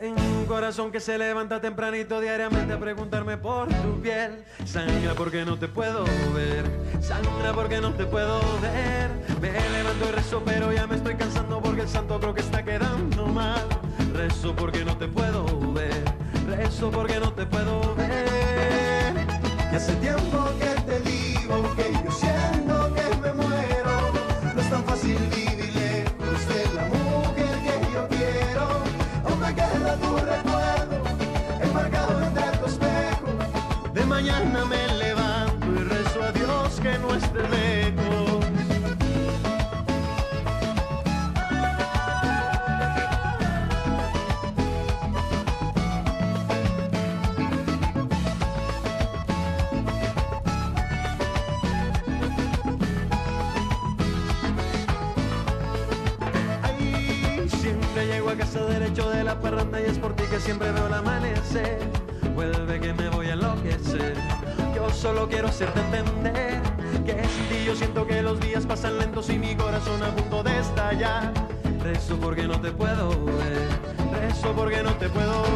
Tengo un corazón que se levanta tempranito diariamente a preguntarme por tu piel. Sangra porque no te puedo ver, sangra porque no te puedo ver. Me levanto y rezo, pero ya me estoy cansando porque el santo creo que está quedando mal. Rezo porque no te puedo ver, rezo porque no te puedo ver. Y hace tiempo mañana me levanto y rezo a Dios que no esté lejos. Siempre llego a casa derecho de la parranda y es por ti que siempre veo el amanecer. Vuelve que me voy a enloquecer. Yo solo quiero hacerte entender que sin ti yo siento que los días pasan lentos y mi corazón a punto de estallar. Rezo porque no te puedo ver, rezo porque no te puedo ver.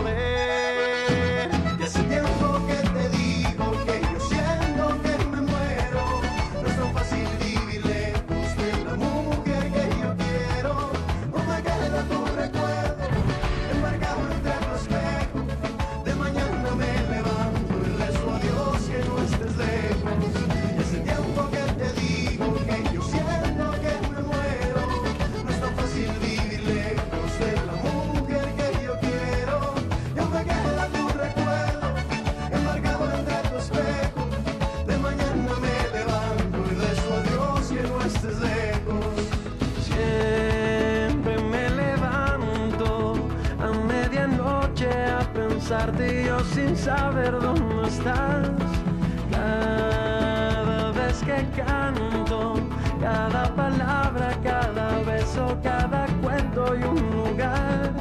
Y yo sin saber dónde estás. Cada vez que canto, cada palabra, cada beso, cada cuento y un lugar.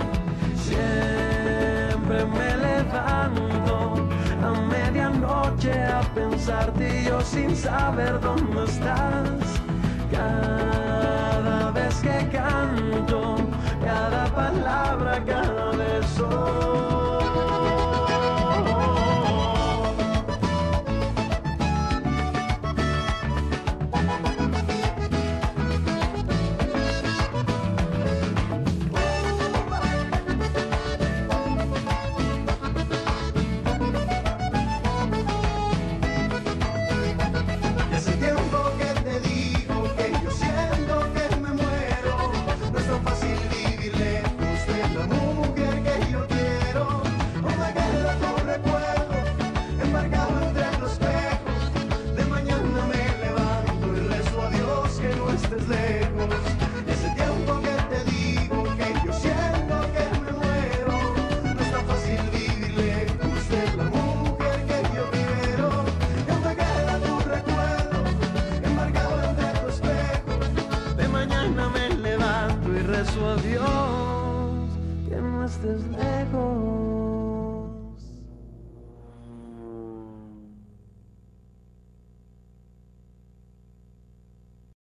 Siempre me levanto a medianoche a pensarte yo sin saber dónde estás. Mañana me levanto y rezo a Dios que no estés lejos.